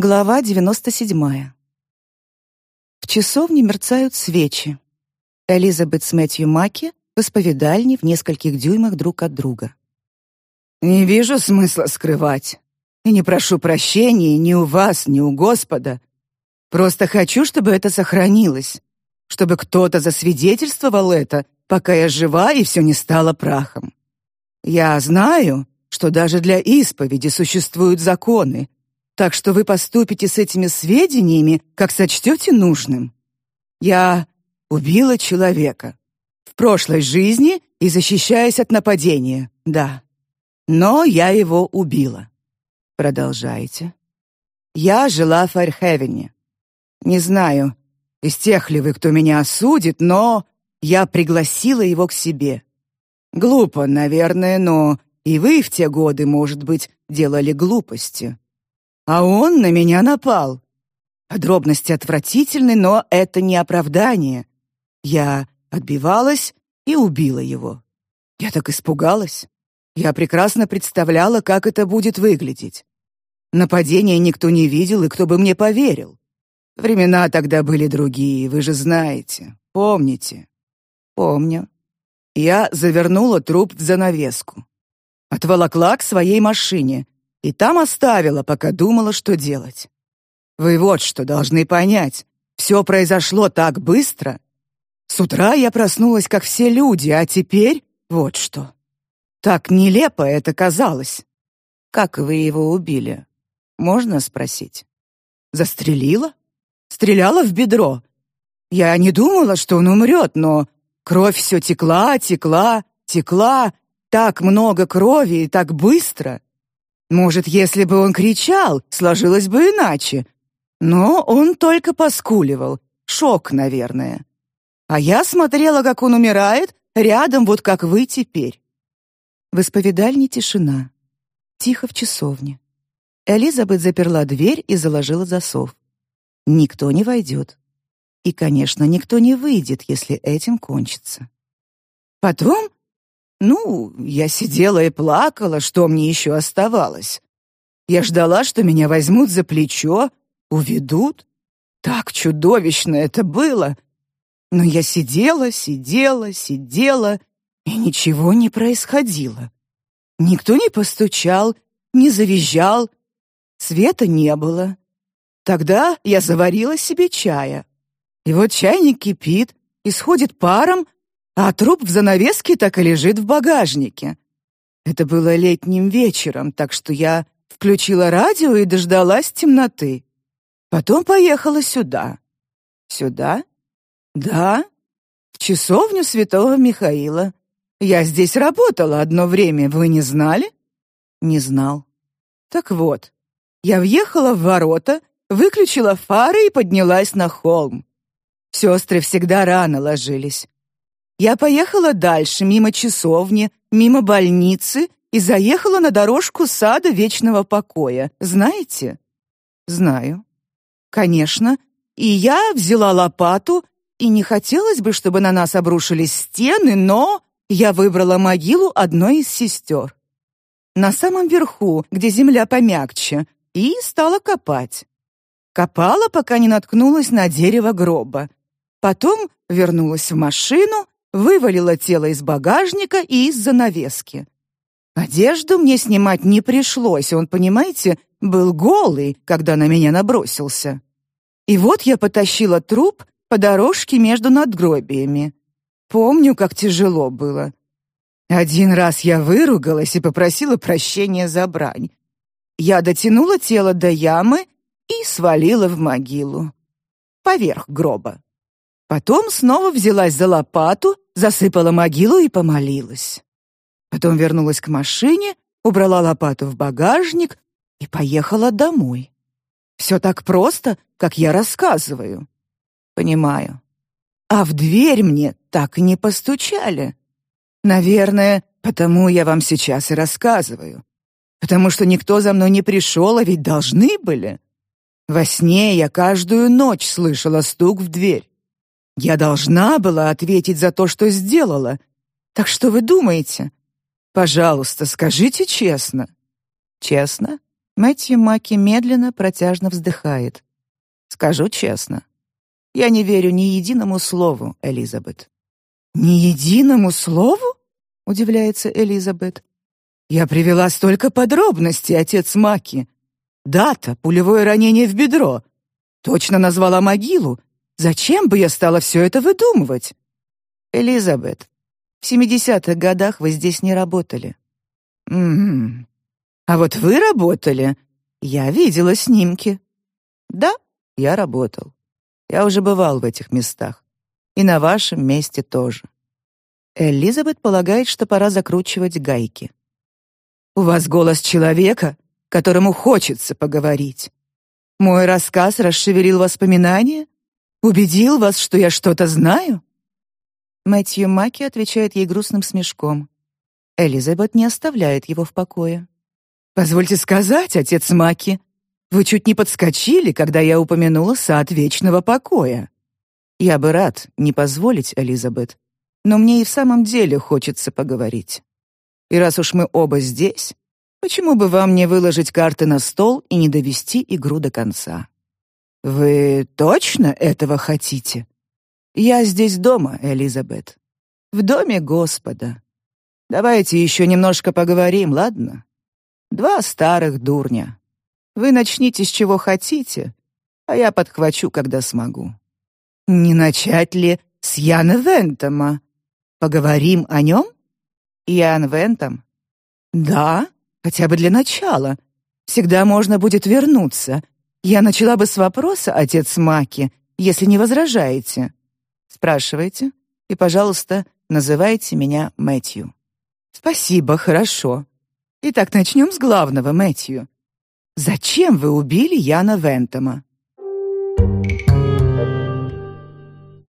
Глава 97. В часовне мерцают свечи. Элизабет с Мэтью Маки в исповедальне в нескольких дюймах друг от друга. «Не вижу смысла скрывать. И не прошу прощения ни у вас, ни у Господа. Просто хочу, чтобы это сохранилось, чтобы кто-то засвидетельствовал это, пока я жива и все не стало прахом. Я знаю, что даже для исповеди существуют законы, так что вы поступите с этими сведениями, как сочтете нужным. Я убила человека. В прошлой жизни и защищаясь от нападения, да. Но я его убила. Продолжайте. Я жила в Файрхевене. Не знаю, из тех ли вы, кто меня осудит, но я пригласила его к себе. Глупо, наверное, но и вы в те годы, может быть, делали глупости. А он на меня напал. Подробности отвратительны, но это не оправдание. Я отбивалась и убила его. Я так испугалась. Я прекрасно представляла, как это будет выглядеть. Нападения никто не видел, и кто бы мне поверил. Времена тогда были другие, вы же знаете. Помните? Помню. Я завернула труп в занавеску. Отволокла к своей машине — и там оставила, пока думала, что делать. Вы вот что должны понять. Все произошло так быстро. С утра я проснулась, как все люди, а теперь вот что. Так нелепо это казалось. Как вы его убили? Можно спросить? Застрелила? Стреляла в бедро. Я не думала, что он умрет, но кровь все текла, текла, текла, так много крови и так быстро. Может, если бы он кричал, сложилось бы иначе. Но он только поскуливал. Шок, наверное. А я смотрела, как он умирает, рядом, вот как вы теперь. В исповедальне тишина. Тихо в часовне. Элизабет заперла дверь и заложила засов. Никто не войдет. И, конечно, никто не выйдет, если этим кончится. Потом ну, я сидела и плакала, что мне еще оставалось. Я ждала, что меня возьмут за плечо, уведут. Так чудовищно это было. Но я сидела, сидела, сидела, и ничего не происходило. Никто не постучал, не завизжал, света не было. Тогда я заварила себе чая. И вот чайник кипит, исходит паром, а труп в занавеске так и лежит в багажнике. Это было летним вечером, так что я включила радио и дождалась темноты. Потом поехала сюда. Сюда? Да, в часовню Святого Михаила. Я здесь работала одно время, вы не знали? Не знал. Так вот, я въехала в ворота, выключила фары и поднялась на холм. Сестры всегда рано ложились. Я поехала дальше, мимо часовни, мимо больницы и заехала на дорожку сада вечного покоя. Знаете? Знаю. Конечно. И я взяла лопату, и не хотелось бы, чтобы на нас обрушились стены, но я выбрала могилу одной из сестер. На самом верху, где земля помягче, и стала копать. Копала, пока не наткнулась на дерево гроба. Потом вернулась в машину вывалила тело из багажника и из занавески. Одежду мне снимать не пришлось, он, понимаете, был голый, когда на меня набросился. И вот я потащила труп по дорожке между надгробиями. Помню, как тяжело было. Один раз я выругалась и попросила прощения за брань. Я дотянула тело до ямы и свалила в могилу. Поверх гроба. Потом снова взялась за лопату, засыпала могилу и помолилась. Потом вернулась к машине, убрала лопату в багажник и поехала домой. Все так просто, как я рассказываю. Понимаю. А в дверь мне так не постучали. Наверное, потому я вам сейчас и рассказываю. Потому что никто за мной не пришел, а ведь должны были. Во сне я каждую ночь слышала стук в дверь. Я должна была ответить за то, что сделала. Так что вы думаете? Пожалуйста, скажите честно. Честно? Мэтью Маки медленно, протяжно вздыхает. «Скажу честно, я не верю ни единому слову, Элизабет». «Ни единому слову?» — удивляется Элизабет. «Я привела столько подробностей, отец Маки. Дата, пулевое ранение в бедро. Точно назвала могилу. Зачем бы я стала все это выдумывать?» «Элизабет, в 70-х годах вы здесь не работали». «М-м, а вот вы работали. Я видела снимки. Да, я работал. Я уже бывал в этих местах. И на вашем месте тоже. Элизабет полагает, что пора закручивать гайки. У вас голос человека, которому хочется поговорить. Мой рассказ расшевелил воспоминания? Убедил вас, что я что-то знаю? Мэтью Маки отвечает ей грустным смешком. Элизабет не оставляет его в покое. Позвольте сказать, отец Маки, вы чуть не подскочили, когда я упомянула сад вечного покоя. Я бы рад не позволить, Элизабет, но мне и в самом деле хочется поговорить. И раз уж мы оба здесь, почему бы вам не выложить карты на стол и не довести игру до конца? Вы точно этого хотите? Я здесь дома, Элизабет. В доме Господа. Давайте еще немножко поговорим, ладно? Два старых дурня. Вы начните с чего хотите, а я подхвачу, когда смогу. Не начать ли с Яна Вентома? Поговорим о нем? Ян Вентом? Да, хотя бы для начала. Всегда можно будет вернуться. Я начала бы с вопроса, отец Маки, если не возражаете. Спрашивайте и, пожалуйста, называйте меня Мэтью. Спасибо, хорошо. Итак, начнем с главного, Мэтью. Зачем вы убили Яна Вентома?